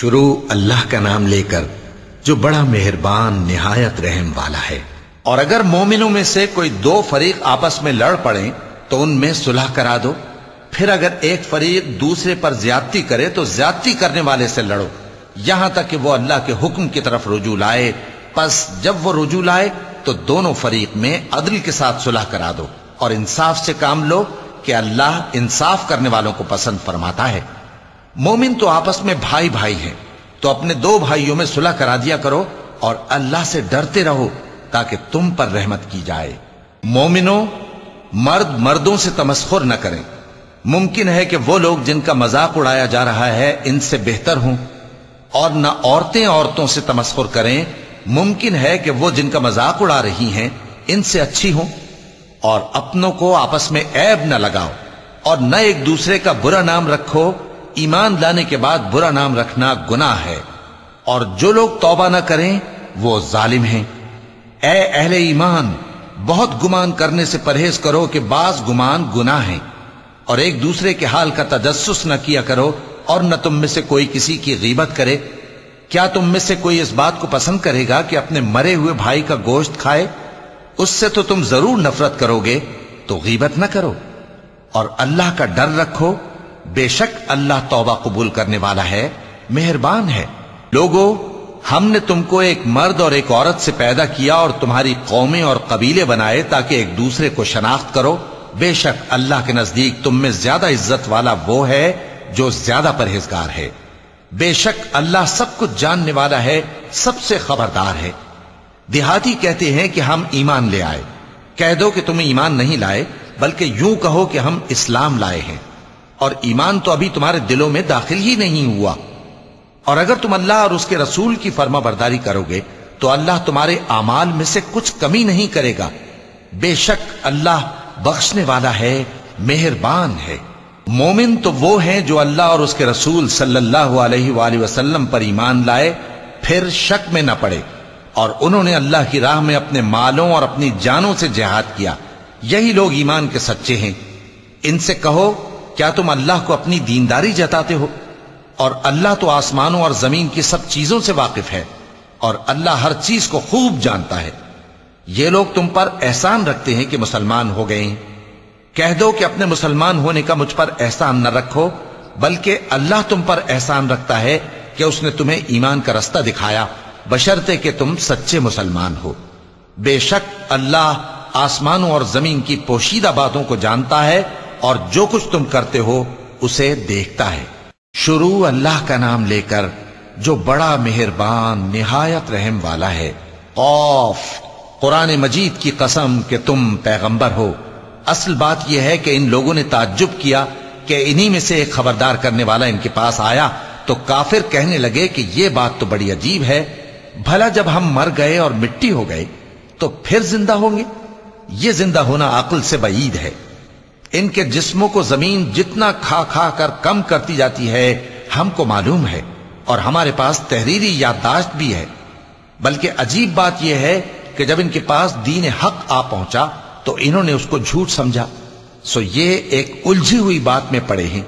شروع اللہ کا نام لے کر جو بڑا مہربان، نہایت رحم والا ہے۔ اور اگر مومنوں میں سے کوئی دو فریق آپس میں لڑ پڑیں، تو ان میں صلح کرا دو۔ پھر اگر ایک فریق دوسرے پر زیادتی کرے، تو زیادتی کرنے والے سے لڑو۔ یہاں تک کہ وہ اللہ کے حکم کی طرف رجوع لائے۔ پس جب وہ رجوع لائے، تو دونوں فریق میں عدل کے ساتھ صلح کرا دو۔ اور انصاف سے کام لو کہ اللہ انصاف کرنے والوں کو پسند فرماتا ہے۔ مومن تو آپس میں بھائی بھائی ہیں، تو اپنے دو بھائیوں میں صلح کرا دیا کرو اور اللہ سے ڈرتے رہو تاکہ تم پر رحمت کی جائے۔ مومنوں، مرد مردوں سے تمسخر نہ کریں۔ ممکن ہے کہ وہ لوگ جن کا مذاق اڑایا جا رہا ہے، ان سے بہتر ہوں۔ اور نہ عورتیں عورتوں سے تمسخر کریں۔ ممکن ہے کہ وہ جن کا مذاق اڑا رہی ہیں، ان سے اچھی ہوں۔ اور اپنوں کو آپس میں عیب نہ لگاؤ۔ اور نہ ایک دوسرے کا برا نام رکھو۔ ایمان لانے کے بعد برا نام رکھنا گناہ ہے اور جو لوگ توبہ نہ کریں، وہ ظالم ہیں۔ اے اہل ایمان، بہت گمان کرنے سے پرہیز کرو کہ بعض گمان گناہ ہیں اور ایک دوسرے کے حال کا تجسس نہ کیا کرو اور نہ تم میں سے کوئی کسی کی غیبت کرے۔ کیا تم میں سے کوئی اس بات کو پسند کرے گا کہ اپنے مرے ہوئے بھائی کا گوشت کھائے؟ اس سے تو تم ضرور نفرت کرو گے، تو غیبت نہ کرو۔ اور اللہ کا ڈر رکھو بے شک اللہ توبہ قبول کرنے والا ہے، مہربان ہے۔ لوگوں ہم نے تم کو ایک مرد اور ایک عورت سے پیدا کیا اور تمہاری قومیں اور قبیلے بنائے تاکہ ایک دوسرے کو شناخت کرو۔ بے شک اللہ کے نزدیک تم میں زیادہ عزت والا وہ ہے جو زیادہ پرہیزگار ہے۔ بے شک اللہ سب کچھ جاننے والا ہے، سب سے خبردار ہے۔ دیہاتی کہتے ہیں کہ ہم ایمان لے آئے۔ کہہ دو کہ تم ایمان نہیں لائے، بلکہ یوں کہو کہ ہم اسلام لائے ہیں۔ اور ایمان تو ابھی تمہارے دلوں میں داخل ہی نہیں ہوا۔ اور اگر تم اللہ اور اس کے رسول کی فرما برداری کرو گے، تو اللہ تمہارے اعمال میں سے کچھ کمی نہیں کرے گا۔ بے شک اللہ بخشنے والا ہے، مہربان ہے۔ مومن تو وہ ہیں جو اللہ اور اس کے رسول صلی اللہ علیہ وآلہ وسلم پر ایمان لائے، پھر شک میں نہ پڑے۔ اور انہوں نے اللہ کی راہ میں اپنے مالوں اور اپنی جانوں سے جہاد کیا۔ یہی لوگ ایمان کے سچے ہیں۔ ان سے کہو کیا تم اللہ کو اپنی دینداری جتاتے ہو؟ اور اللہ تو آسمانوں اور زمین کی سب چیزوں سے واقف ہے، اور اللہ ہر چیز کو خوب جانتا ہے۔ یہ لوگ تم پر احسان رکھتے ہیں کہ مسلمان ہو گئے ہیں۔ کہہ دو کہ اپنے مسلمان ہونے کا مجھ پر احسان نہ رکھو، بلکہ اللہ تم پر احسان رکھتا ہے کہ اس نے تمہیں ایمان کا رستہ دکھایا بشرتے کہ تم سچے مسلمان ہو۔ بے شک اللہ آسمانوں اور زمین کی پوشیدہ باتوں کو جانتا ہے اور جو کچھ تم کرتے ہو، اسے دیکھتا ہے۔ شروع اللہ کا نام لے کر، جو بڑا مہربان، نہایت رحم والا ہے۔ قوف قرآن مجید کی قسم کہ تم پیغمبر ہو۔ اصل بات یہ ہے کہ ان لوگوں نے تعجب کیا کہ انہی میں سے ایک خبردار کرنے والا ان کے پاس آیا۔ تو کافر کہنے لگے کہ یہ بات تو بڑی عجیب ہے۔ بھلا جب ہم مر گئے اور مٹی ہو گئے تو پھر زندہ ہوں گے؟ یہ زندہ ہونا عقل سے بعید ہے۔ ان کے جسموں کو زمین جتنا کھا کھا کر کم کرتی جاتی ہے، ہم کو معلوم ہے اور ہمارے پاس تحریری یادداشت بھی ہے۔ بلکہ عجیب بات یہ ہے کہ جب ان کے پاس دین حق آ پہنچا، تو انہوں نے اس کو جھوٹ سمجھا۔ سو یہ ایک الجھی ہوئی بات میں پڑے ہیں۔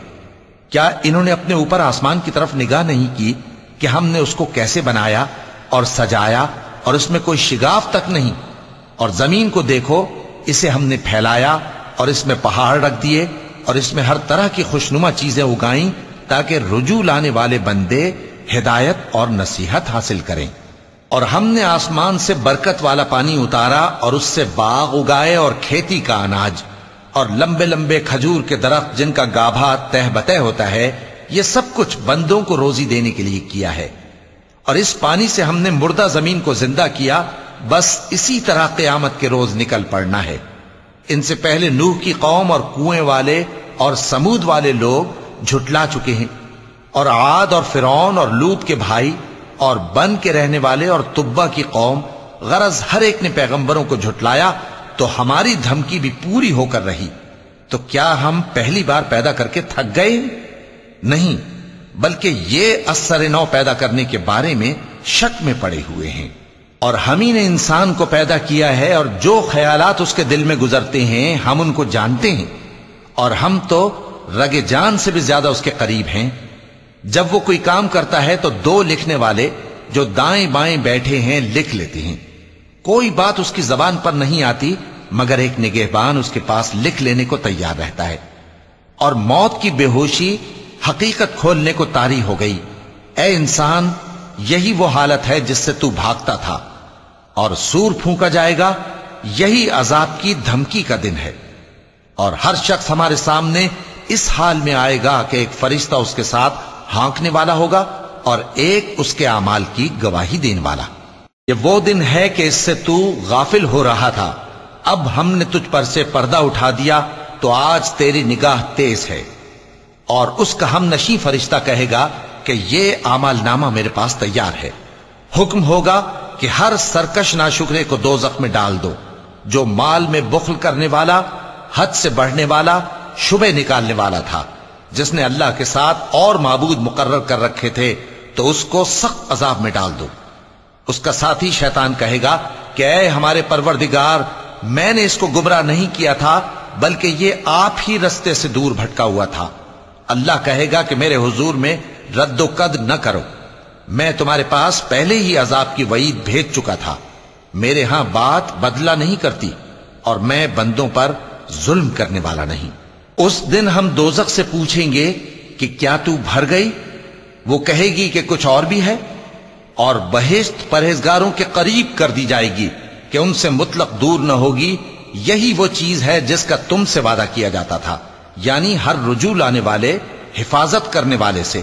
کیا انہوں نے اپنے اوپر آسمان کی طرف نگاہ نہیں کی کہ ہم نے اس کو کیسے بنایا اور سجایا اور اس میں کوئی شگاف تک نہیں؟ اور زمین کو دیکھو، اسے ہم نے پھیلایا اور اس میں پہاڑ رکھ دیے اور اس میں ہر طرح کی خوشنما چیزیں اگائیں تاکہ رجوع لانے والے بندے ہدایت اور نصیحت حاصل کریں۔ اور ہم نے آسمان سے برکت والا پانی اتارا اور اس سے باغ اگائے اور کھیتی کا اناج۔ اور لمبے لمبے کھجور کے درخت جن کا گابھا تہ بتہ ہوتا ہے، یہ سب کچھ بندوں کو روزی دینے کے لیے کیا ہے۔ اور اس پانی سے ہم نے مردہ زمین کو زندہ کیا، بس اسی طرح قیامت کے روز نکل پڑنا ہے۔ ان سے پہلے نوح کی قوم اور کنویں والے اور سمود والے لوگ جھٹلا چکے ہیں اور عاد اور فرعون اور لوت کے بھائی اور بن کے رہنے والے اور تبا کی قوم غرض ہر ایک نے پیغمبروں کو جھٹلایا تو ہماری دھمکی بھی پوری ہو کر رہی۔ تو کیا ہم پہلی بار پیدا کر کے تھک گئے؟ نہیں، بلکہ یہ اثر نو پیدا کرنے کے بارے میں شک میں پڑے ہوئے ہیں۔ اور ہم ہی نے انسان کو پیدا کیا ہے اور جو خیالات اس کے دل میں گزرتے ہیں، ہم ان کو جانتے ہیں۔ اور ہم تو رگ جان سے بھی زیادہ اس کے قریب ہیں۔ جب وہ کوئی کام کرتا ہے تو دو لکھنے والے جو دائیں بائیں بیٹھے ہیں، لکھ لیتے ہیں۔ کوئی بات اس کی زبان پر نہیں آتی، مگر ایک نگہبان اس کے پاس لکھ لینے کو تیار رہتا ہے۔ اور موت کی بے ہوشی حقیقت کھولنے کو تاری ہو گئی۔ اے انسان، یہی وہ حالت ہے جس سے تو بھاگتا تھا۔ اور سور پھونکا جائے گا، یہی عذاب کی دھمکی کا دن ہے۔ اور ہر شخص ہمارے سامنے اس حال میں آئے گا کہ ایک فرشتہ اس کے ساتھ ہانکنے والا ہوگا اور ایک اس کے اعمال کی گواہی دینے والا۔ یہ وہ دن ہے کہ اس سے تو غافل ہو رہا تھا۔ اب ہم نے تجھ پر سے پردہ اٹھا دیا تو آج تیری نگاہ تیز ہے۔ اور اس کا ہم نشی فرشتہ کہے گا کہ یہ آمال نامہ میرے پاس تیار ہے۔ حکم ہوگا کہ ہر سرکش ناشکرے کو دو میں ڈال دو، جو مال میں بخل کرنے والا، حد سے بڑھنے والا، شبہ نکالنے والا تھا۔ جس نے اللہ کے ساتھ اور معبود مقرر کر رکھے تھے، تو اس کو سخت عذاب میں ڈال دو۔ اس کا ساتھی شیطان کہے گا کہ اے ہمارے پروردگار، میں نے اس کو گمراہ نہیں کیا تھا، بلکہ یہ آپ ہی رستے سے دور بھٹکا ہوا تھا۔ اللہ کہے گا کہ میرے حضور میں رد و قد نہ کرو۔ میں تمہارے پاس پہلے ہی عذاب کی وعید بھیج چکا تھا۔ میرے ہاں بات بدلہ نہیں کرتی اور میں بندوں پر ظلم کرنے والا نہیں۔ اس دن ہم دوزخ سے پوچھیں گے کہ کیا تو بھر گئی؟ وہ کہے گی کہ کچھ اور بھی ہے اور بہشت پرہیزگاروں کے قریب کر دی جائے گی کہ ان سے مطلق دور نہ ہوگی۔ یہی وہ چیز ہے جس کا تم سے وعدہ کیا جاتا تھا یعنی ہر رجوع لانے والے، حفاظت کرنے والے سے۔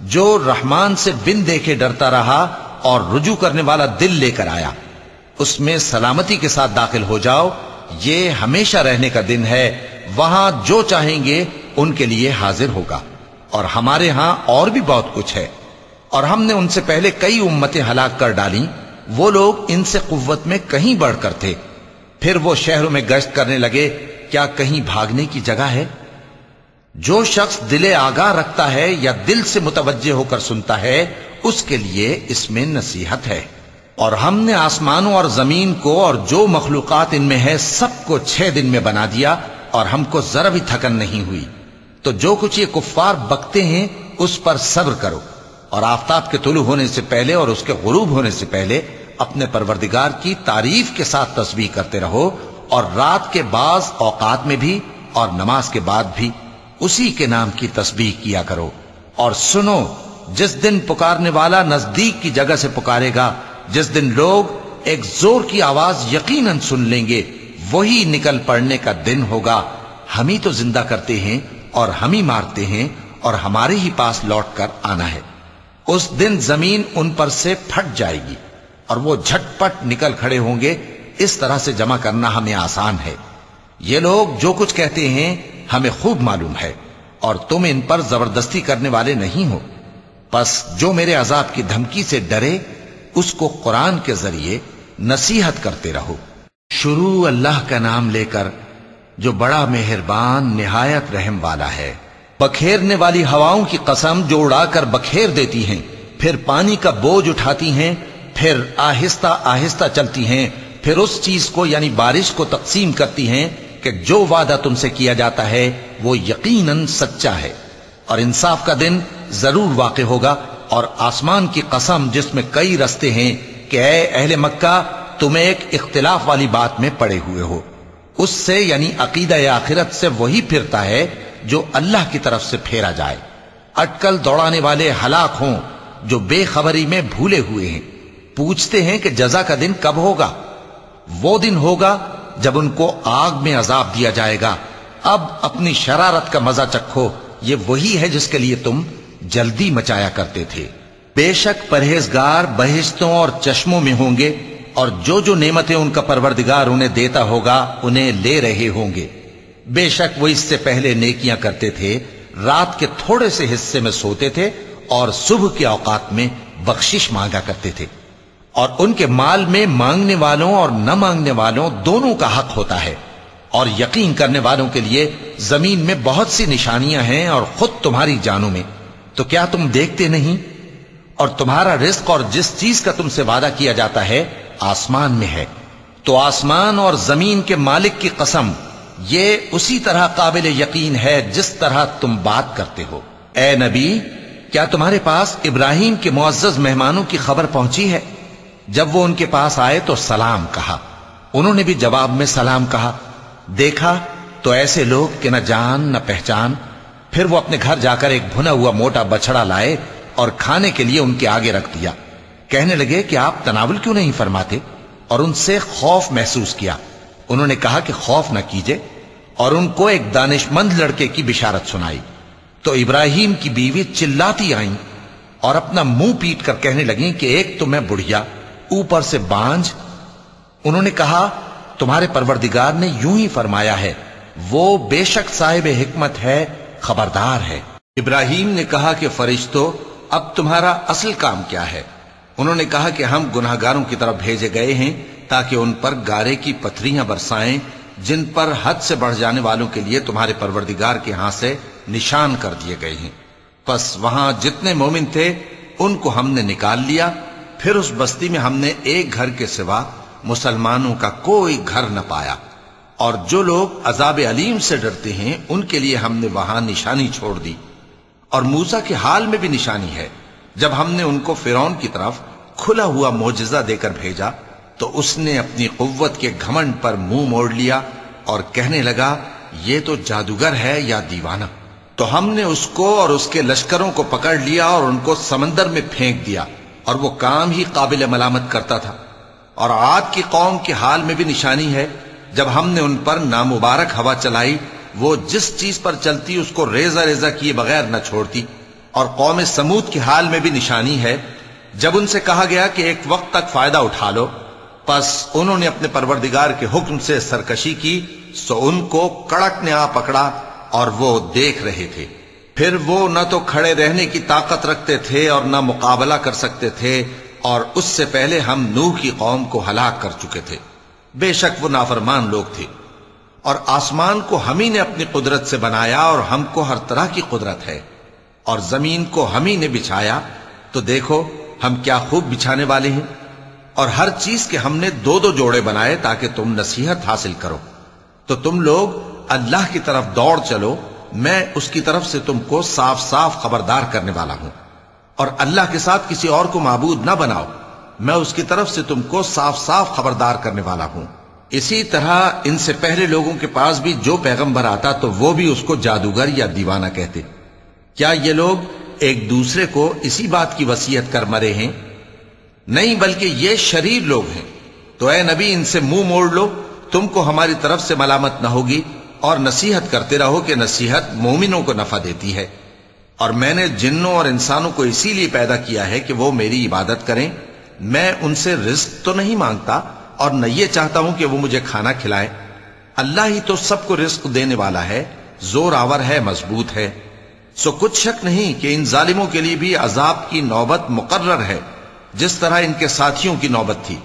جو رحمان سے بن دیکھے ڈرتا رہا اور رجوع کرنے والا دل لے کر آیا۔ اس میں سلامتی کے ساتھ داخل ہو جاؤ۔ یہ ہمیشہ رہنے کا دن ہے۔ وہاں جو چاہیں گے ان کے لیے حاضر ہوگا۔ اور ہمارے ہاں اور بھی بہت کچھ ہے۔ اور ہم نے ان سے پہلے کئی امتیں ہلاک کر ڈالی۔ وہ لوگ ان سے قوت میں کہیں بڑھ کر تھے۔ پھر وہ شہروں میں گشت کرنے لگے۔ کیا کہیں بھاگنے کی جگہ ہے؟ جو شخص دل آگاہ رکھتا ہے یا دل سے متوجہ ہو کر سنتا ہے، اس کے لیے اس میں نصیحت ہے۔ اور ہم نے آسمانوں اور زمین کو اور جو مخلوقات ان میں ہے، سب کو چھ دن میں بنا دیا اور ہم کو ذرا بھی تھکن نہیں ہوئی۔ تو جو کچھ یہ کفار بکتے ہیں، اس پر صبر کرو۔ اور آفتاب کے طلوع ہونے سے پہلے اور اس کے غروب ہونے سے پہلے اپنے پروردگار کی تعریف کے ساتھ تصویر کرتے رہو اور رات کے بعض اوقات میں بھی اور نماز کے بعد بھی۔ اسی کے نام کی تسبیح کیا کرو اور سنو، جس دن پکارنے والا نزدیک کی جگہ سے پکارے گا، جس دن لوگ ایک زور کی آواز یقیناً سن لیں گے، وہی نکل پڑنے کا دن ہوگا۔ ہم ہی تو زندہ کرتے ہیں اور ہم ہی مارتے ہیں اور ہمارے ہی پاس لوٹ کر آنا ہے۔ اس دن زمین ان پر سے پھٹ جائے گی اور وہ جھٹ پٹ نکل کھڑے ہوں گے۔ اس طرح سے جمع کرنا ہمیں آسان ہے۔ یہ لوگ جو کچھ کہتے ہیں ہمیں خوب معلوم ہے اور تم ان پر زبردستی کرنے والے نہیں ہو۔ پس جو میرے عذاب کی دھمکی سے ڈرے، اس کو قرآن کے ذریعے نصیحت کرتے رہو۔ شروع اللہ کا نام لے کر، جو بڑا مہربان، نہایت رحم والا ہے۔ بکھیرنے والی ہواؤں کی قسم جو اڑا کر بکھیر دیتی ہیں، پھر پانی کا بوجھ اٹھاتی ہیں، پھر آہستہ آہستہ چلتی ہیں، پھر اس چیز کو یعنی بارش کو تقسیم کرتی ہیں۔ کہ جو وعدہ تم سے کیا جاتا ہے، وہ یقیناً سچا ہے۔ اور انصاف کا دن ضرور واقع ہوگا، اور آسمان کی قسم جس میں کئی رستے ہیں کہ اے اہل مکہ، تم ایک اختلاف والی بات میں پڑے ہوئے ہو۔ اس سے یعنی عقیدہ آخرت سے وہی پھرتا ہے جو اللہ کی طرف سے پھیرا جائے۔ اٹکل دوڑانے والے ہلاک ہوں جو بے خبری میں بھولے ہوئے ہیں۔ پوچھتے ہیں کہ جزا کا دن کب ہوگا؟ وہ دن ہوگا جب ان کو آگ میں عذاب دیا جائے گا۔ اب اپنی شرارت کا مزہ چکھو۔ یہ وہی ہے جس کے لیے تم جلدی مچایا کرتے تھے۔ بے شک پرہیزگار بہشتوں اور چشموں میں ہوں گے اور جو جو نعمتیں ان کا پروردگار انہیں دیتا ہوگا، انہیں لے رہے ہوں گے۔ بے شک وہ اس سے پہلے نیکیاں کرتے تھے، رات کے تھوڑے سے حصے میں سوتے تھے اور صبح کے اوقات میں بخشش مانگا کرتے تھے۔ اور ان کے مال میں مانگنے والوں اور نہ مانگنے والوں دونوں کا حق ہوتا ہے۔ اور یقین کرنے والوں کے لیے زمین میں بہت سی نشانیاں ہیں اور خود تمہاری جانوں میں۔ تو کیا تم دیکھتے نہیں؟ اور تمہارا رزق اور جس چیز کا تم سے وعدہ کیا جاتا ہے آسمان میں ہے۔ تو آسمان اور زمین کے مالک کی قسم، یہ اسی طرح قابل یقین ہے جس طرح تم بات کرتے ہو۔ اے نبی، کیا تمہارے پاس ابراہیم کے معزز مہمانوں کی خبر پہنچی ہے؟ جب وہ ان کے پاس آئے تو سلام کہا۔ انہوں نے بھی جواب میں سلام کہا۔ دیکھا تو ایسے لوگ کہ نہ جان نہ پہچان۔ پھر وہ اپنے گھر جا کر ایک بھنا ہوا موٹا بچڑا لائے اور کھانے کے لیے ان کے آگے رکھ دیا۔ کہنے لگے کہ آپ تناول کیوں نہیں فرماتے؟ اور ان سے خوف محسوس کیا۔ انہوں نے کہا کہ خوف نہ کیجے اور ان کو ایک دانش مند لڑکے کی بشارت سنائی۔ تو ابراہیم کی بیوی چلاتی آئیں اور اپنا منہ پیٹ کر کہنے لگیں کہ ایک تو میں بڑھیا اوپر سے بانج انہوں نے کہا، تمہارے پروردگار نے یوں ہی فرمایا ہے، وہ بے شک صاحب حکمت ہے، خبردار ہے۔ ابراہیم نے کہا کہ فرشتو، اب تمہارا اصل کام کیا ہے؟ انہوں نے کہا کہ ہم گناہ گاروں کی طرف بھیجے گئے ہیں تاکہ ان پر گارے کی پتھریاں برسائیں، جن پر حد سے بڑھ جانے والوں کے لیے تمہارے پروردگار کے ہاں سے نشان کر دیے گئے ہیں۔ پس وہاں جتنے مومن تھے، ان کو ہم نے نکال لیا۔ پھر اس بستی میں ہم نے ایک گھر کے سوا مسلمانوں کا کوئی گھر نہ پایا۔ اور جو لوگ عذاب علیم سے ڈرتے ہیں، ان کے لیے ہم نے وہاں نشانی چھوڑ دی۔ اور موسا کے حال میں بھی نشانی ہے۔ جب ہم نے ان کو فرون کی طرف کھلا ہوا موجزہ دے کر بھیجا، تو اس نے اپنی قوت کے گھمنڈ پر منہ موڑ لیا اور کہنے لگا، یہ تو جادوگر ہے یا دیوانہ؟ تو ہم نے اس کو اور اس کے لشکروں کو پکڑ لیا اور ان کو سمندر میں پھینک دیا۔ اور وہ کام ہی قابل ملامت کرتا تھا۔ اور آج کی قوم کے حال میں بھی نشانی ہے، جب ہم نے ان پر نامبارک ہوا چلائی، وہ جس چیز پر چلتی اس کو ریزہ ریزہ کیے بغیر نہ چھوڑتی۔ اور قوم سمود کے حال میں بھی نشانی ہے، جب ان سے کہا گیا کہ ایک وقت تک فائدہ اٹھا لو۔ پس انہوں نے اپنے پروردگار کے حکم سے سرکشی کی، سو ان کو کڑک نے آ پکڑا اور وہ دیکھ رہے تھے۔ پھر وہ نہ تو کھڑے رہنے کی طاقت رکھتے تھے اور نہ مقابلہ کر سکتے تھے اور اس سے پہلے ہم نوح کی قوم کو ہلاک کر چکے تھے۔ بے شک وہ نافرمان لوگ تھے۔ اور آسمان کو ہم ہی نے اپنی قدرت سے بنایا اور ہم کو ہر طرح کی قدرت ہے۔ اور زمین کو ہم ہی نے بچھایا۔ تو دیکھو ہم کیا خوب بچھانے والے ہیں۔ اور ہر چیز کے ہم نے دو دو جوڑے بنائے تاکہ تم نصیحت حاصل کرو۔ تو تم لوگ اللہ کی طرف دوڑ چلو۔ میں اس کی طرف سے تم کو صاف صاف خبردار کرنے والا ہوں۔ اور اللہ کے ساتھ کسی اور کو معبود نہ بناؤ۔ میں اس کی طرف سے تم کو صاف صاف خبردار کرنے والا ہوں۔ اسی طرح ان سے پہلے لوگوں کے پاس بھی جو پیغمبر آتا تو وہ بھی اس کو جادوگر یا دیوانہ کہتے۔ کیا یہ لوگ ایک دوسرے کو اسی بات کی وسیعت کر مرے ہیں؟ نہیں، بلکہ یہ شریر لوگ ہیں۔ تو اے نبی، ان سے منہ موڑ لو۔ تم کو ہماری طرف سے ملامت نہ ہوگی۔ اور نصیحت کرتے رہو کہ نصیحت مومنوں کو نفع دیتی ہے۔ اور میں نے جنوں اور انسانوں کو اسی لیے پیدا کیا ہے کہ وہ میری عبادت کریں۔ میں ان سے رزق تو نہیں مانگتا اور نہ یہ چاہتا ہوں کہ وہ مجھے کھانا کھلائے اللہ ہی تو سب کو رزق دینے والا ہے، زور آور ہے، مضبوط ہے۔ سو کچھ شک نہیں کہ ان ظالموں کے لیے بھی عذاب کی نوبت مقرر ہے، جس طرح ان کے ساتھیوں کی نوبت تھی۔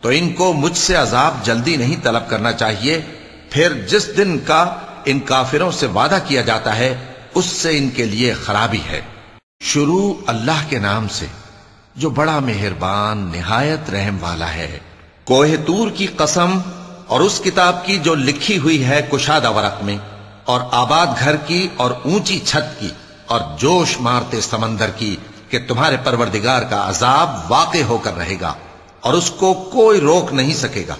تو ان کو مجھ سے عذاب جلدی نہیں طلب کرنا چاہیے۔ پھر جس دن کا ان کافروں سے وعدہ کیا جاتا ہے، اس سے ان کے لیے خرابی ہے۔ شروع اللہ کے نام سے، جو بڑا مہربان، نہایت رحم والا ہے۔ کوہ تور کی قسم اور اس کتاب کی جو لکھی ہوئی ہے کشادہ ورق میں، اور آباد گھر کی اور اونچی چھت کی، اور جوش مارتے سمندر کی کہ تمہارے پروردگار کا عذاب واقع ہو کر رہے گا، اور اس کو کوئی روک نہیں سکے گا۔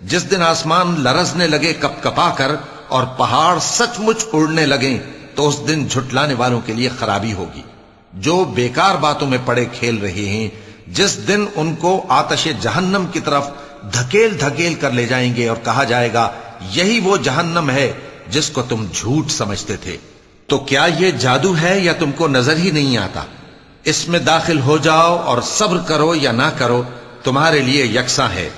جس دن آسمان لرزنے لگے کپ کپا کر اور پہاڑ سچ مچ اڑنے لگیں، تو اس دن جھٹلانے والوں کے لیے خرابی ہوگی۔ جو بیکار باتوں میں پڑے کھیل رہے ہیں، جس دن ان کو آتش جہنم کی طرف دھکیل دھکیل کر لے جائیں گے اور کہا جائے گا، یہی وہ جہنم ہے جس کو تم جھوٹ سمجھتے تھے۔ تو کیا یہ جادو ہے یا تم کو نظر ہی نہیں آتا؟ اس میں داخل ہو جاؤ اور صبر کرو یا نہ کرو، تمہارے لیے یکساں ہے۔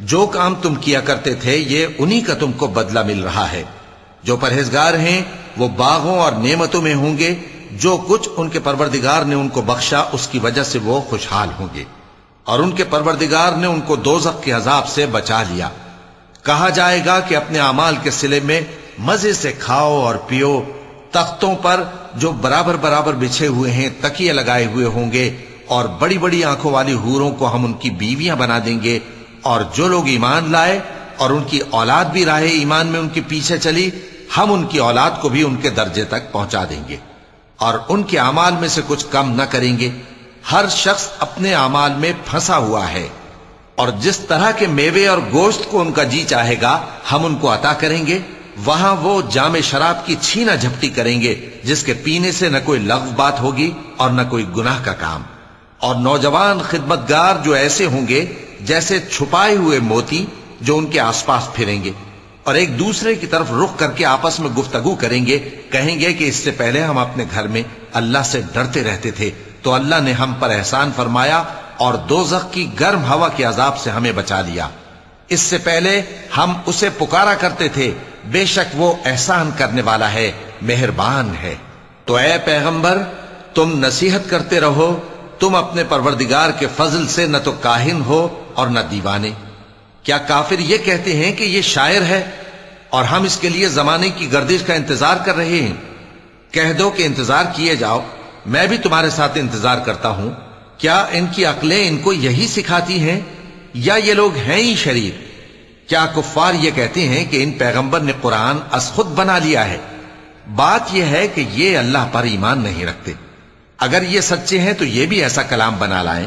جو کام تم کیا کرتے تھے، یہ انہی کا تم کو بدلہ مل رہا ہے۔ جو پرہیزگار ہیں، وہ باغوں اور نعمتوں میں ہوں گے۔ جو کچھ ان کے پروردگار نے ان کو بخشا، اس کی وجہ سے وہ خوشحال ہوں گے۔ اور ان کے پروردگار نے ان کو دوزخ کے عذاب سے بچا لیا۔ کہا جائے گا کہ اپنے اعمال کے سلے میں مزے سے کھاؤ اور پیو۔ تختوں پر جو برابر برابر بچھے ہوئے ہیں، تکیے لگائے ہوئے ہوں گے۔ اور بڑی بڑی آنکھوں والی ہوروں کو ہم ان کی بیویاں بنا دیں گے۔ اور جو لوگ ایمان لائے اور ان کی اولاد بھی راہ ایمان میں ان کے پیچھے چلی، ہم ان کی اولاد کو بھی ان کے درجے تک پہنچا دیں گے۔ اور ان کے اعمال میں سے کچھ کم نہ کریں گے۔ ہر شخص اپنے اعمال میں پھنسا ہوا ہے۔ اور جس طرح کے میوے اور گوشت کو ان کا جی چاہے گا، ہم ان کو عطا کریں گے۔ وہاں وہ جام شراب کی چھینا جھپٹی کریں گے، جس کے پینے سے نہ کوئی لغو بات ہوگی اور نہ کوئی گناہ کا کام۔ اور نوجوان خدمتگار جو ایسے ہوں گے جیسے چھپائے ہوئے موتی جو ان کے آس پاس پھریں گے اور ایک دوسرے کی طرف رخ کر کے آپس میں گفتگو کریں گے، کہیں گے کہ اس سے پہلے ہم اپنے گھر میں اللہ سے ڈرتے رہتے تھے، تو اللہ نے ہم پر احسان فرمایا اور دوزخ کی گرم ہوا کے عذاب سے ہمیں بچا لیا۔ اس سے پہلے ہم اسے پکارا کرتے تھے، بے شک وہ احسان کرنے والا ہے، مہربان ہے۔ تو اے پیغمبر، تم نصیحت کرتے رہو، تم اپنے پروردگار کے فضل سے نہ تو کاہن ہو اور نہ دیوانے۔ کیا کافر یہ کہتے ہیں کہ یہ شاعر ہے اور ہم اس کے لیے زمانے کی گردش کا انتظار کر رہے ہیں؟ کہہ دو کہ انتظار کیے جاؤ۔ میں بھی تمہارے ساتھ انتظار کرتا ہوں۔ کیا ان کی عقلیں ان کو یہی سکھاتی ہیں؟ یا یہ لوگ ہیں ہی شریف کیا کفار یہ کہتے ہیں کہ ان پیغمبر نے قرآن از خود بنا لیا ہے؟ بات یہ ہے کہ یہ اللہ پر ایمان نہیں رکھتے۔ اگر یہ سچے ہیں تو یہ بھی ایسا کلام بنا لائیں۔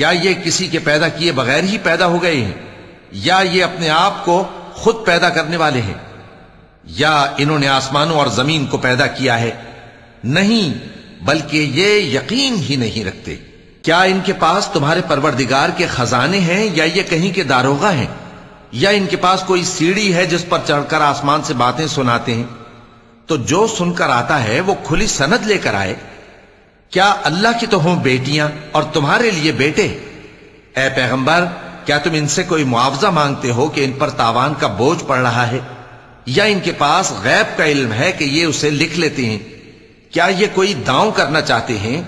کیا یہ کسی کے پیدا کیے بغیر ہی پیدا ہو گئے ہیں؟ یا یہ اپنے آپ کو خود پیدا کرنے والے ہیں؟ یا انہوں نے آسمانوں اور زمین کو پیدا کیا ہے؟ نہیں، بلکہ یہ یقین ہی نہیں رکھتے۔ کیا ان کے پاس تمہارے پروردگار کے خزانے ہیں یا یہ کہیں کے داروغہ ہیں؟ یا ان کے پاس کوئی سیڑھی ہے جس پر چڑھ کر آسمان سے باتیں سناتے ہیں؟ تو جو سن کر آتا ہے، وہ کھلی سند لے کر آئے۔ کیا اللہ کی تو ہوں بیٹیاں اور تمہارے لیے بیٹے؟ اے پیغمبر، کیا تم ان سے کوئی معاوضہ مانگتے ہو کہ ان پر تاوان کا بوجھ پڑ رہا ہے؟ یا ان کے پاس غیب کا علم ہے کہ یہ اسے لکھ لیتے ہیں؟ کیا یہ کوئی داؤں کرنا چاہتے ہیں؟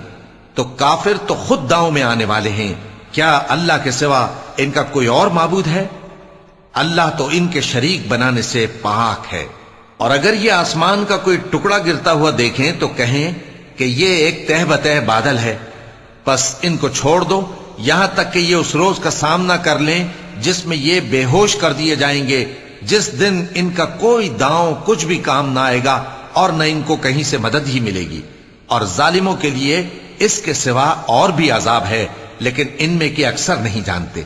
تو کافر تو خود داؤں میں آنے والے ہیں۔ کیا اللہ کے سوا ان کا کوئی اور معبود ہے؟ اللہ تو ان کے شریک بنانے سے پاک ہے۔ اور اگر یہ آسمان کا کوئی ٹکڑا گرتا ہوا دیکھیں تو کہیں کہ یہ ایک تہ بتہ بادل ہے۔ بس ان کو چھوڑ دو، یہاں تک کہ یہ اس روز کا سامنا کر لیں جس میں یہ بے ہوش کر دیے جائیں گے۔ جس دن ان کا کوئی داؤں کچھ بھی کام نہ آئے گا اور نہ ان کو کہیں سے مدد ہی ملے گی۔ اور ظالموں کے لیے اس کے سوا اور بھی عذاب ہے، لیکن ان میں کے اکثر نہیں جانتے۔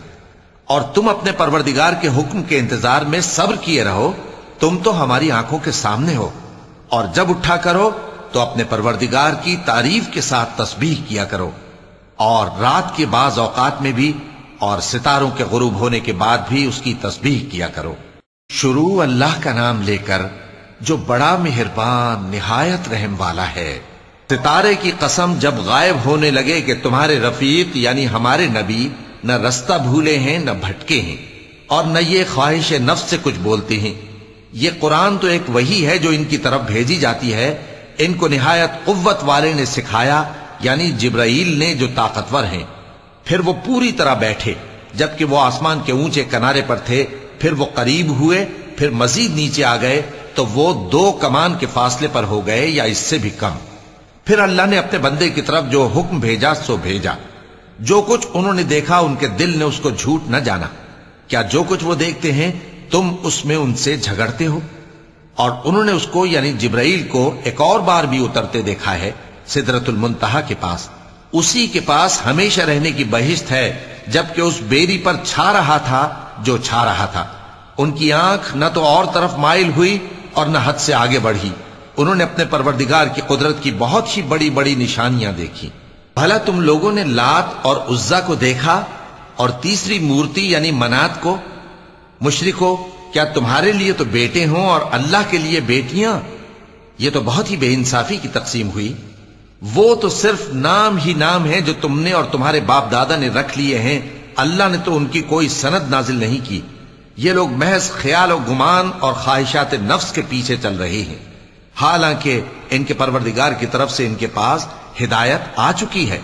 اور تم اپنے پروردگار کے حکم کے انتظار میں صبر کیے رہو، تم تو ہماری آنکھوں کے سامنے ہو۔ اور جب اٹھا کرو تو اپنے پروردگار کی تعریف کے ساتھ تسبیح کیا کرو اور رات کے بعض اوقات میں بھی اور ستاروں کے غروب ہونے کے بعد بھی اس کی تسبیح کیا کرو۔ شروع اللہ کا نام لے کر جو بڑا مہربان، نہایت رحم والا ہے۔ ستارے کی قسم جب غائب ہونے لگے کہ تمہارے رفیق یعنی ہمارے نبی نہ رستہ بھولے ہیں، نہ بھٹکے ہیں اور نہ یہ خواہش نفس سے کچھ بولتے ہیں۔ یہ قرآن تو ایک وہی ہے جو ان کی طرف بھیجی جاتی ہے ان کو نہایت قوت والے نے سکھایا یعنی جبرائیل نے جو طاقتور ہیں۔ پھر وہ پوری طرح بیٹھے، جبکہ وہ آسمان کے اونچے کنارے پر تھے، پھر وہ قریب ہوئے، پھر مزید نیچے آ گئے، تو وہ دو کمان کے فاصلے پر ہو گئے یا اس سے بھی کم۔ پھر اللہ نے اپنے بندے کی طرف جو حکم بھیجا، سو بھیجا۔ جو کچھ انہوں نے دیکھا، ان کے دل نے اس کو جھوٹ نہ جانا۔ کیا جو کچھ وہ دیکھتے ہیں، تم اس میں ان سے جھگڑتے ہو؟ اور انہوں نے اس کو یعنی جبرائیل کو ایک اور بار بھی اترتے دیکھا ہے سدرت المنتہا کے پاس۔ اسی کے پاس ہمیشہ رہنے کی بہشت ہے، جبکہ اس بیری پر چھا رہا تھا جو چھا رہا تھا۔ ان کی آنکھ نہ تو اور طرف مائل ہوئی اور نہ حد سے آگے بڑھی۔ انہوں نے اپنے پروردگار کی قدرت کی بہت ہی بڑی بڑی نشانیاں دیکھی۔ بھلا تم لوگوں نے لات اور عزا کو دیکھا اور تیسری مورتی یعنی منات کو مشرکو کیا تمہارے لیے تو بیٹے ہوں اور اللہ کے لیے بیٹیاں؟ یہ تو بہت ہی بے انصافی کی تقسیم ہوئی۔ وہ تو صرف نام ہی نام ہے جو تم نے اور تمہارے باپ دادا نے رکھ لیے ہیں۔ اللہ نے تو ان کی کوئی سند نازل نہیں کی۔ یہ لوگ محض خیال و گمان اور خواہشات نفس کے پیچھے چل رہے ہیں۔ حالانکہ ان کے پروردگار کی طرف سے ان کے پاس ہدایت آ چکی ہے۔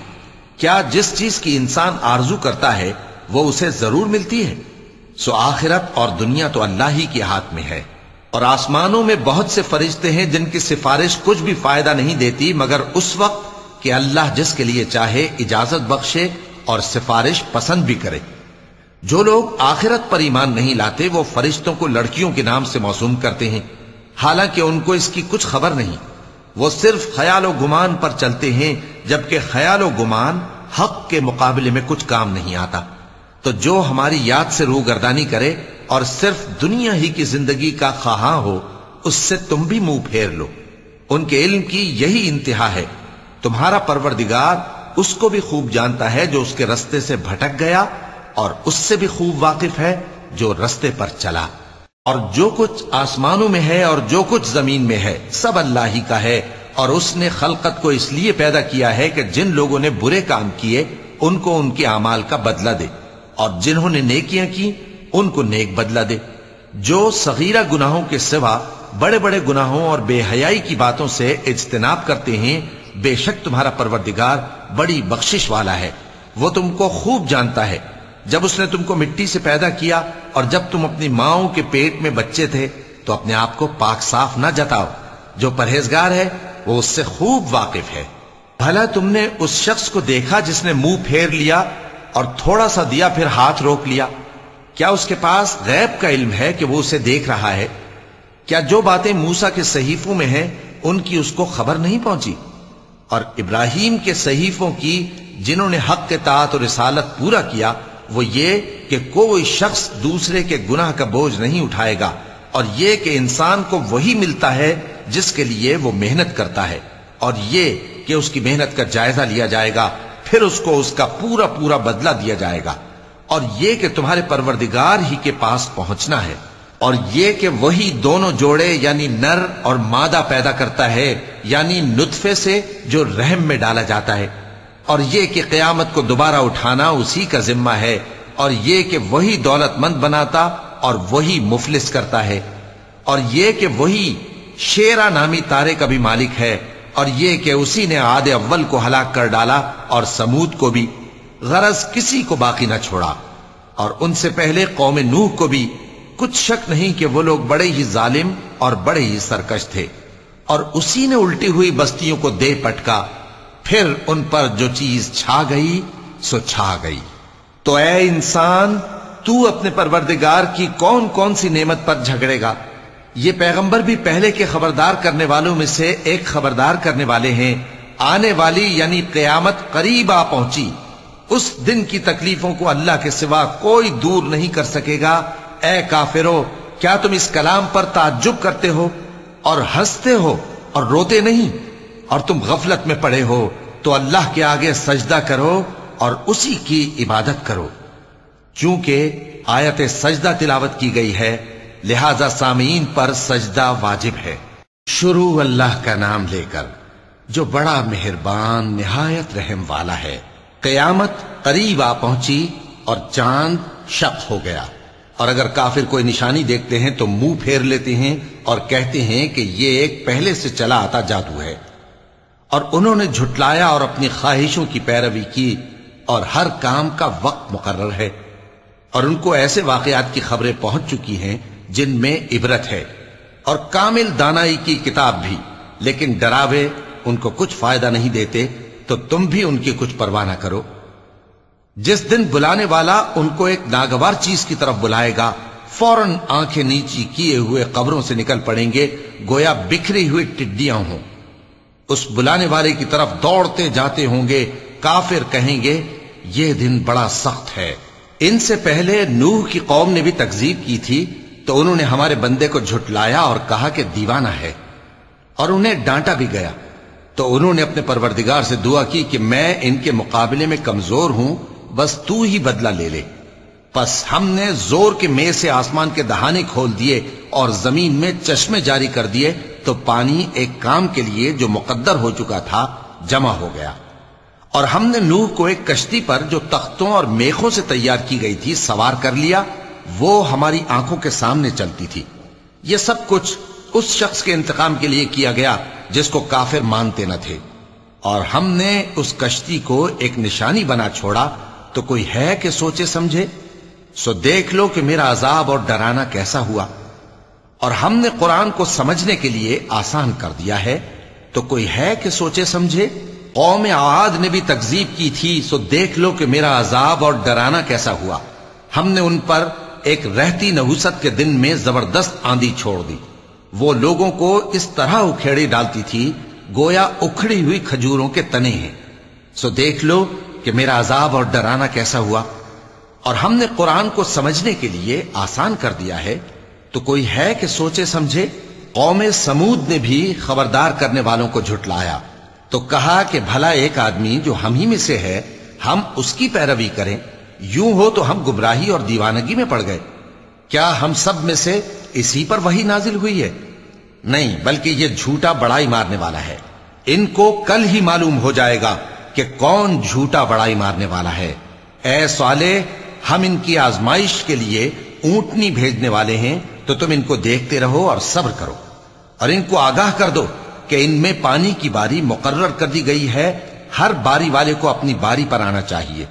کیا جس چیز کی انسان آرزو کرتا ہے، وہ اسے ضرور ملتی ہے؟ سو آخرت اور دنیا تو اللہ ہی کے ہاتھ میں ہے۔ اور آسمانوں میں بہت سے فرشتے ہیں جن کی سفارش کچھ بھی فائدہ نہیں دیتی، مگر اس وقت کہ اللہ جس کے لیے چاہے اجازت بخشے اور سفارش پسند بھی کرے۔ جو لوگ آخرت پر ایمان نہیں لاتے، وہ فرشتوں کو لڑکیوں کے نام سے موسوم کرتے ہیں۔ حالانکہ ان کو اس کی کچھ خبر نہیں۔ وہ صرف خیال و گمان پر چلتے ہیں، جبکہ خیال و گمان حق کے مقابلے میں کچھ کام نہیں آتا۔ تو جو ہماری یاد سے روگردانی کرے اور صرف دنیا ہی کی زندگی کا خواہاں ہو، اس سے تم بھی منہ پھیر لو۔ ان کے علم کی یہی انتہا ہے۔ تمہارا پروردگار اس کو بھی خوب جانتا ہے جو اس کے رستے سے بھٹک گیا اور اس سے بھی خوب واقف ہے جو رستے پر چلا۔ اور جو کچھ آسمانوں میں ہے اور جو کچھ زمین میں ہے، سب اللہ ہی کا ہے۔ اور اس نے خلقت کو اس لیے پیدا کیا ہے کہ جن لوگوں نے برے کام کیے، ان کو ان کے اعمال کا بدلہ دے۔ اور جنہوں نے نیکیاں کی، ان کو نیک بدلہ دے۔ جو صغیرہ گناہوں کے سوا بڑے بڑے گناہوں اور بے حیائی کی باتوں سے اجتناب کرتے ہیں، بے شک تمہارا پروردگار بڑی بخشش والا ہے۔ وہ تم کو خوب جانتا ہے۔ جب اس نے تم کو مٹی سے پیدا کیا اور جب تم اپنی ماؤں کے پیٹ میں بچے تھے، تو اپنے آپ کو پاک صاف نہ جتاؤ۔ جو پرہیزگار ہے، وہ اس سے خوب واقف ہے۔ بھلا تم نے اس شخص کو دیکھا جس نے منہ پھیر لیا اور تھوڑا سا دیا پھر ہاتھ روک لیا۔ کیا اس کے پاس غیب کا علم ہے کہ وہ اسے دیکھ رہا ہے؟ کیا جو باتیں موسا کے صحیفوں میں ہیں، ان کی اس کو خبر نہیں پہنچی؟ اور ابراہیم کے صحیفوں کی جنہوں نے حق کے تعت اور رسالت پورا کیا، وہ یہ کہ کوئی شخص دوسرے کے گناہ کا بوجھ نہیں اٹھائے گا، اور یہ کہ انسان کو وہی ملتا ہے جس کے لیے وہ محنت کرتا ہے، اور یہ کہ اس کی محنت کا جائزہ لیا جائے گا پھر اس کو اس کا پورا پورا بدلہ دیا جائے گا۔ اور یہ کہ تمہارے پروردگار ہی کے پاس پہنچنا ہے۔ اور یہ کہ وہی دونوں جوڑے یعنی نر اور مادہ پیدا کرتا ہے یعنی نطفے سے جو رحم میں ڈالا جاتا ہے۔ اور یہ کہ قیامت کو دوبارہ اٹھانا اسی کا ذمہ ہے۔ اور یہ کہ وہی دولت مند بناتا اور وہی مفلس کرتا ہے۔ اور یہ کہ وہی شیرا نامی تارے کا بھی مالک ہے۔ اور یہ کہ اسی نے عاد اول کو ہلاک کر ڈالا اور سمود کو بھی، غرض کسی کو باقی نہ چھوڑا۔ اور ان سے پہلے قوم نوح کو بھی کچھ شک نہیں کہ وہ لوگ بڑے ہی ظالم اور بڑے ہی سرکش تھے۔ اور اسی نے الٹی ہوئی بستیوں کو دے پٹکا۔ پھر ان پر جو چیز چھا گئی، سو چھا گئی۔ تو اے انسان، تو اپنے پروردگار کی کون کون سی نعمت پر جھگڑے گا؟ یہ پیغمبر بھی پہلے کے خبردار کرنے والوں میں سے ایک خبردار کرنے والے ہیں۔ آنے والی یعنی قیامت قریب آ پہنچی۔ اس دن کی تکلیفوں کو اللہ کے سوا کوئی دور نہیں کر سکے گا۔ اے کافرو، کیا تم اس کلام پر تعجب کرتے ہو؟ اور ہنستے ہو اور روتے نہیں؟ اور تم غفلت میں پڑے ہو، تو اللہ کے آگے سجدہ کرو اور اسی کی عبادت کرو۔ چونکہ آیت سجدہ تلاوت کی گئی ہے لہذا سامعین پر سجدہ واجب ہے۔ شروع اللہ کا نام لے کر، جو بڑا مہربان، نہایت رحم والا ہے، قیامت قریب آ پہنچی اور چاند شک ہو گیا۔ اور اگر کافر کوئی نشانی دیکھتے ہیں تو منہ پھیر لیتے ہیں اور کہتے ہیں کہ یہ ایک پہلے سے چلا آتا جادو ہے۔ اور انہوں نے جھٹلایا اور اپنی خواہشوں کی پیروی کی اور ہر کام کا وقت مقرر ہے۔ اور ان کو ایسے واقعات کی خبریں پہنچ چکی ہیں جن میں عبرت ہے اور کامل دانائی کی کتاب بھی، لیکن ڈراوے ان کو کچھ فائدہ نہیں دیتے، تو تم بھی ان کی کچھ پرواہ نہ کرو۔ جس دن بلانے والا ان کو ایک ناگوار چیز کی طرف بلائے گا، فوراً آنکھیں نیچی کیے ہوئے قبروں سے نکل پڑیں گے، گویا بکھری ہوئی ٹڈیاں ہوں۔ اس بلانے والے کی طرف دوڑتے جاتے ہوں گے، کافر کہیں گے، یہ دن بڑا سخت ہے۔ ان سے پہلے نوح کی قوم نے بھی تکزیب کی تھی تو انہوں نے ہمارے بندے کو جھٹلایا اور کہا کہ دیوانہ ہے اور انہیں ڈانٹا بھی گیا۔ تو انہوں نے اپنے پروردگار سے دعا کی کہ میں ان کے مقابلے میں کمزور ہوں، بس تو ہی بدلہ لے لے۔ پس ہم نے زور کے میں سے آسمان کے دہانے کھول دیے اور زمین میں چشمے جاری کر دیے، تو پانی ایک کام کے لیے جو مقدر ہو چکا تھا جمع ہو گیا۔ اور ہم نے نوح کو ایک کشتی پر جو تختوں اور میخوں سے تیار کی گئی تھی سوار کر لیا۔ وہ ہماری آنکھوں کے سامنے چلتی تھی۔ یہ سب کچھ اس شخص کے انتقام کے لیے کیا گیا جس کو کافر مانتے نہ تھے۔ اور ہم نے اس کشتی کو ایک نشانی بنا چھوڑا تو کوئی ہے کہ سوچے سمجھے؟ سو دیکھ لو کہ میرا عذاب اور ڈرانا کیسا ہوا۔ اور ہم نے قرآن کو سمجھنے کے لیے آسان کر دیا ہے۔ تو کوئی ہے کہ سوچے سمجھے؟ قوم آد نے بھی تکزیب کی تھی، سو دیکھ لو کہ میرا عذاب اور ڈرانا کیسا ہوا۔ ہم نے ان پر ایک رہتی نحوست کے دن میں زبردست آندھی چھوڑ دی۔ وہ لوگوں کو اس طرح اکھیڑی ڈالتی تھی، گویا اکھڑی ہوئی کھجوروں کے تنے ہیں۔ سو دیکھ لو کہ میرا عذاب اور ڈرانا کیسا ہوا۔ اور ہم نے قرآن کو سمجھنے کے لیے آسان کر دیا ہے۔ تو کوئی ہے کہ سوچے سمجھے؟ قوم سمود نے بھی خبردار کرنے والوں کو جھٹلایا۔ تو کہا کہ بھلا ایک آدمی جو ہم ہی میں سے ہے، ہم اس کی پیروی کریں۔ یوں ہو تو ہم گمراہی اور دیوانگی میں پڑ گئے۔ کیا ہم سب میں سے اسی پر وہی نازل ہوئی ہے؟ نہیں، بلکہ یہ جھوٹا بڑائی مارنے والا ہے۔ ان کو کل ہی معلوم ہو جائے گا کہ کون جھوٹا بڑائی مارنے والا ہے۔ اے سوالے ہم ان کی آزمائش کے لیے اونٹنی بھیجنے والے ہیں، تو تم ان کو دیکھتے رہو اور صبر کرو۔ اور ان کو آگاہ کر دو کہ ان میں پانی کی باری مقرر کر دی گئی ہے۔ ہر باری والے کو اپنی باری پر آنا چاہیے۔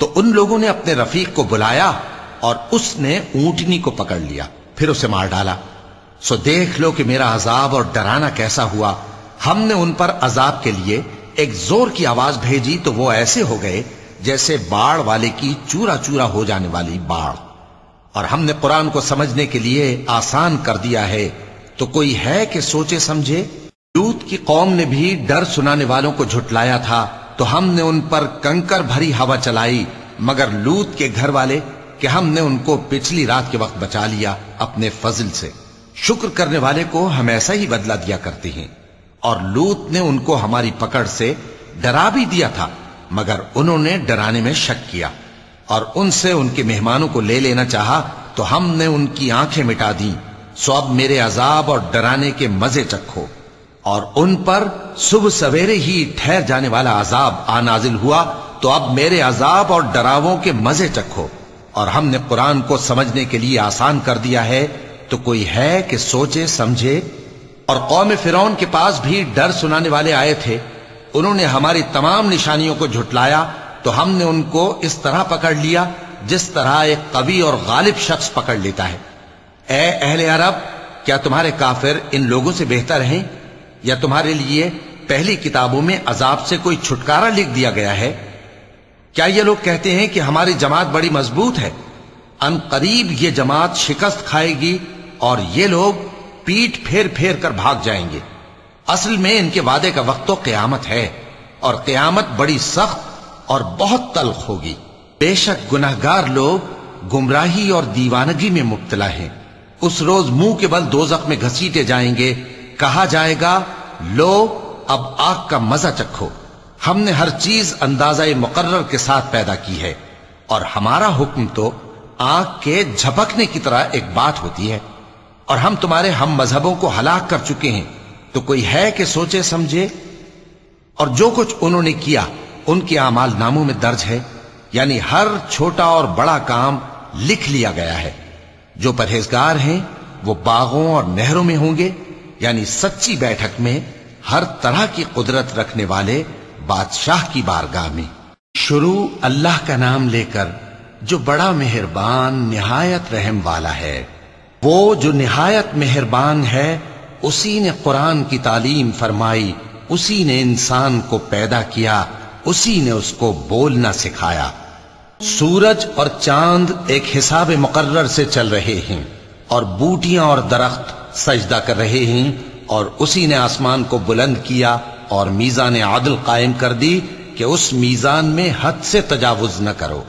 تو ان لوگوں نے اپنے رفیق کو بلایا اور اس نے اونٹنی کو پکڑ لیا، پھر اسے مار ڈالا۔ سو دیکھ لو کہ میرا عذاب اور ڈرانا کیسا ہوا۔ ہم نے ان پر عذاب کے لیے ایک زور کی آواز بھیجی تو وہ ایسے ہو گئے جیسے باڑ والے کی چورا چورا ہو جانے والی باڑ۔ اور ہم نے قرآن کو سمجھنے کے لیے آسان کر دیا ہے۔ تو کوئی ہے کہ سوچے سمجھے؟ لوت کی قوم نے بھی ڈر سنانے والوں کو جھٹلایا تھا۔ تو ہم نے ان پر کنکر بھری ہوا چلائی، مگر لوت کے گھر والے کہ ہم نے ان کو پچھلی رات کے وقت بچا لیا اپنے فضل سے۔ شکر کرنے والے کو ہم ایسا ہی بدلہ دیا کرتے ہیں۔ اور لوت نے ان کو ہماری پکڑ سے ڈرا بھی دیا تھا، مگر انہوں نے ڈرانے میں شک کیا۔ اور ان سے ان کے مہمانوں کو لے لینا چاہا تو ہم نے ان کی آنکھیں مٹا دی سو اب میرے عذاب اور ڈرانے کے مزے چکھو۔ اور ان پر صبح سویرے ہی ٹھہر جانے والا عذاب آ نازل ہوا، تو اب میرے عذاب اور ڈراووں کے مزے چکھو۔ اور ہم نے قرآن کو سمجھنے کے لیے آسان کر دیا ہے، تو کوئی ہے کہ سوچے، سمجھے؟ اور قوم فرون کے پاس بھی ڈر سنانے والے آئے تھے۔ انہوں نے ہماری تمام نشانیوں کو جھٹلایا، تو ہم نے ان کو اس طرح پکڑ لیا، جس طرح ایک قوی اور غالب شخص پکڑ لیتا ہے۔ اے اہل عرب، کیا تمہارے کافر ان لوگوں سے بہتر ہیں؟ یا تمہارے لیے پہلی کتابوں میں عذاب سے کوئی چھٹکارا لکھ دیا گیا ہے؟ کیا یہ لوگ کہتے ہیں کہ ہماری جماعت بڑی مضبوط ہے؟ ان قریب یہ جماعت شکست کھائے گی اور یہ لوگ پیٹ پھیر پھیر کر بھاگ جائیں گے۔ اصل میں ان کے وعدے کا وقت تو قیامت ہے اور قیامت بڑی سخت اور بہت تلخ ہوگی۔ بے شک گناہ گار لوگ گمراہی اور دیوانگی میں مبتلا ہیں۔ اس روز منہ کے بل دوزخ میں گھسیٹے جائیں گے کہا جائے گا، لو، اب آگ کا مزہ چکھو۔ ہم نے ہر چیز اندازہ مقرر کے ساتھ پیدا کی ہے۔ اور ہمارا حکم تو آگ کے جھپکنے کی طرح ایک بات ہوتی ہے۔ اور ہم تمہارے ہم مذہبوں کو ہلاک کر چکے ہیں۔ تو کوئی ہے کہ سوچے، سمجھے؟ اور جو کچھ انہوں نے کیا، ان کے اعمال ناموں میں درج ہے۔ یعنی ہر چھوٹا اور بڑا کام لکھ لیا گیا ہے۔ جو پرہیزگار ہیں، وہ باغوں اور نہروں میں ہوں گے۔ یعنی سچی بیٹھک میں ہر طرح کی قدرت رکھنے والے بادشاہ کی بارگاہ میں۔ شروع اللہ کا نام لے کر جو بڑا مہربان، نہایت رحم والا ہے، وہ جو نہایت مہربان ہے، اسی نے قرآن کی تعلیم فرمائی، اسی نے انسان کو پیدا کیا، اسی نے اس کو بولنا سکھایا۔ سورج اور چاند ایک حساب مقرر سے چل رہے ہیں اور بوٹیاں اور درخت سجدہ کر رہے ہیں اور اسی نے آسمان کو بلند کیا اور میزان عادل قائم کر دی کہ اس میزان میں حد سے تجاوز نہ کرو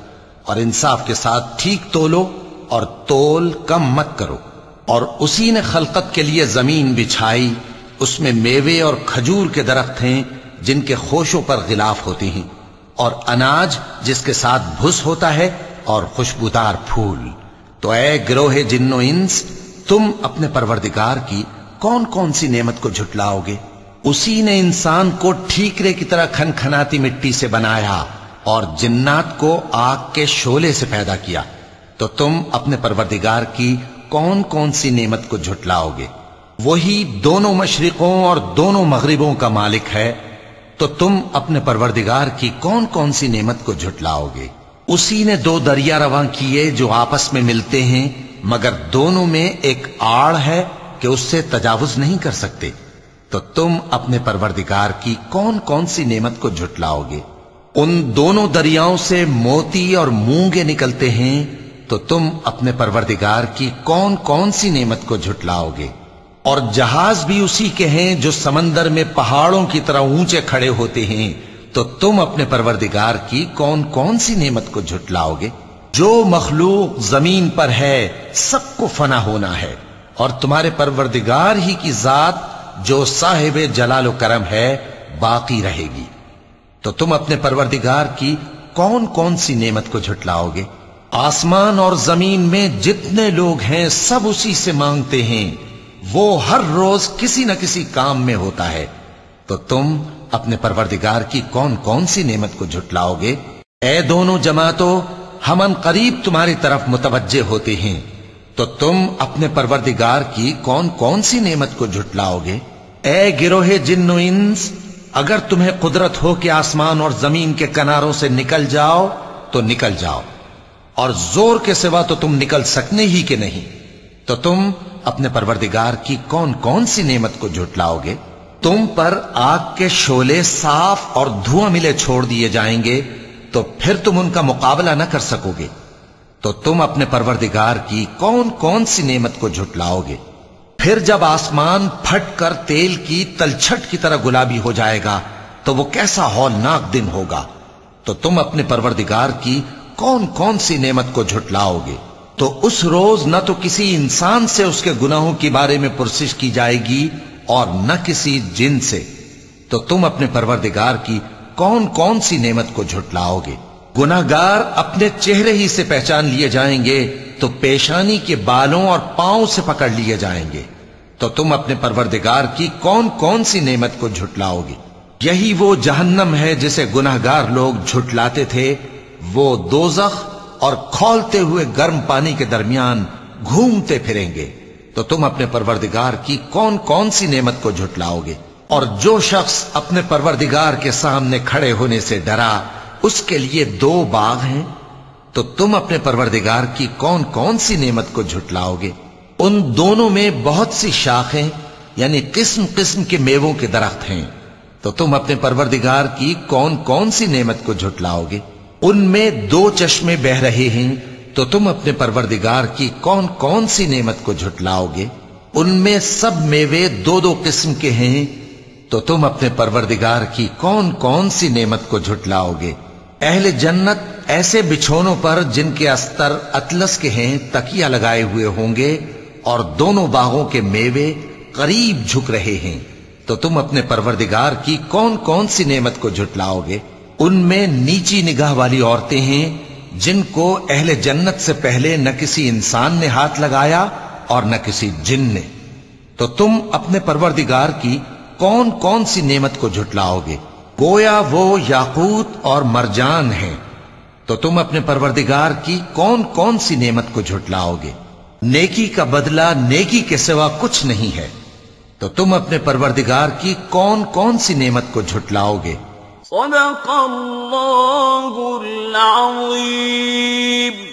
اور انصاف کے ساتھ ٹھیک تولو اور تول کم مت کرو۔ اور اسی نے خلقت کے لیے زمین بچھائی، اس میں میوے اور کھجور کے درخت ہیں جن کے خوشوں پر غلاف ہوتے ہیں اور اناج جس کے ساتھ بھس ہوتا ہے اور خوشبودار پھول۔ تو اے گروہ جنو انس تم اپنے پروردگار کی کون کون سی نعمت کو جھٹلاؤ گے؟ اسی نے انسان کو ٹھیکرے کی طرح کھن کھناتی مٹی سے بنایا اور جنات کو آگ کے شولے سے پیدا کیا۔ تو تم اپنے پروردگار کی کون کون سی نعمت کو جھٹلاؤ گے؟ وہی دونوں مشرقوں اور دونوں مغربوں کا مالک ہے۔ تو تم اپنے پروردگار کی کون کون سی نعمت کو جھٹلاؤ گے؟ اسی نے دو دریا رواں کیے جو آپس میں ملتے ہیں۔ مگر دونوں میں ایک آڑ ہے کہ اس سے تجاوز نہیں کر سکتے۔ تو تم اپنے پروردگار کی کون کون سی نعمت کو جھٹلاؤ گے؟ ان دونوں دریاؤں سے موتی اور مونگے نکلتے ہیں، تو تم اپنے پروردگار کی کون کون سی نعمت کو جھٹلاؤ گے؟ اور جہاز بھی اسی کے ہیں جو سمندر میں پہاڑوں کی طرح اونچے کھڑے ہوتے ہیں، تو تم اپنے پروردگار کی کون کون سی نعمت کو جھٹلاؤ گے؟ جو مخلوق زمین پر ہے، سب کو فنا ہونا ہے۔ اور تمہارے پروردگار ہی کی ذات جو صاحب جلال و کرم ہے، باقی رہے گی۔ تو تم اپنے پروردگار کی کون کون سی نعمت کو جھٹلاؤ گے؟ آسمان اور زمین میں جتنے لوگ ہیں، سب اسی سے مانگتے ہیں۔ وہ ہر روز کسی نہ کسی کام میں ہوتا ہے۔ تو تم اپنے پروردگار کی کون کون سی نعمت کو جھٹلاؤ گے؟ اے دونوں جماعتوں ہم ان قریب تمہاری طرف متوجہ ہوتے ہیں، تو تم اپنے پروردگار کی کون کون سی نعمت کو جھٹلاؤ گے؟ اے گروہ جن و انس، اگر تمہیں قدرت ہو کہ آسمان اور زمین کے کناروں سے نکل جاؤ، تو نکل جاؤ۔ اور زور کے سوا تو تم نکل سکنے ہی کہ نہیں۔ تو تم اپنے پروردگار کی کون کون سی نعمت کو جھٹلاؤ گے؟ تم پر آگ کے شولے صاف اور دھواں ملے چھوڑ دیے جائیں گے۔ تو پھر تم ان کا مقابلہ نہ کر سکو گے۔ تو تم اپنے پروردگار کی کون کون سی نعمت کو جھٹلاؤ گے۔ پھر جب آسمان پھٹ کر تیل کی تلچھٹ کی طرح گلابی ہو جائے گا، تو وہ کیسا ہولناک دن ہوگا۔ تو تم اپنے پروردگار کی کون کون سی نعمت کو جھٹلاؤ گے۔ تو اس روز نہ تو کسی انسان سے اس کے گناہوں کے بارے میں پرسش کی جائے گی اور نہ کسی جن سے۔ تو تم اپنے پروردگار کی کون کون سی نعمت کو جھٹلاؤ گے؟ گناگار اپنے چہرے ہی سے پہچان لیے جائیں گے، تو پیشانی کے بالوں اور پاؤں سے پکڑ لیے جائیں گے۔ تو تم اپنے پروردگار کی کون کون سی نعمت کو جھٹلاؤ گے؟ یہی وہ جہنم ہے جسے گناہگار لوگ جھٹلاتے تھے، وہ دوزخ اور کھولتے ہوئے گرم پانی کے درمیان گھومتے پھریں گے۔ تو تم اپنے پروردگار کی کون کون سی نعمت کو جھٹلاؤ گے؟ اور جو شخص اپنے پروردگار کے سامنے کھڑے ہونے سے ڈرا، اس کے لیے دو باغ ہیں۔ تو تم اپنے پروردگار کی کون کون سی نعمت کو جھٹلاؤ گے؟ ان دونوں میں بہت سی شاخیں یعنی قسم قسم کے میووں کے درخت ہیں۔ تو تم اپنے پروردگار کی کون کون سی نعمت کو جھٹلاؤ گے؟ ان میں دو چشمے بہ رہے ہیں۔ تو تم اپنے پروردگار کی کون کون سی نعمت کو جھٹلاؤ گے؟ ان میں سب میوے دو دو قسم کے ہیں۔ تو تم اپنے پروردگار کی کون کون سی نعمت کو جھٹلاؤ گے؟ اہل جنت ایسے بچھونوں پر جن کے استر اطلس کے ہیں تکیا لگائے ہوئے ہوں گے اور دونوں باغوں کے میوے قریب جھک رہے ہیں۔ تو تم اپنے پروردگار کی کون کون سی نعمت کو جھٹلاؤ گے؟ ان میں نیچی نگاہ والی عورتیں ہیں جن کو اہل جنت سے پہلے نہ کسی انسان نے ہاتھ لگایا اور نہ کسی جن نے۔ تو تم اپنے پروردگار کی کون کون سی نعمت کو جھٹلاؤ گے؟ گویا وہ یاقوت اور مرجان ہیں۔ تو تم اپنے پروردگار کی کون کون سی نعمت کو جھٹلاؤ گے؟ نیکی کا بدلہ نیکی کے سوا کچھ نہیں ہے۔ تو تم اپنے پروردگار کی کون کون سی نعمت کو جھٹلاؤ گے؟ صدق الله العظيم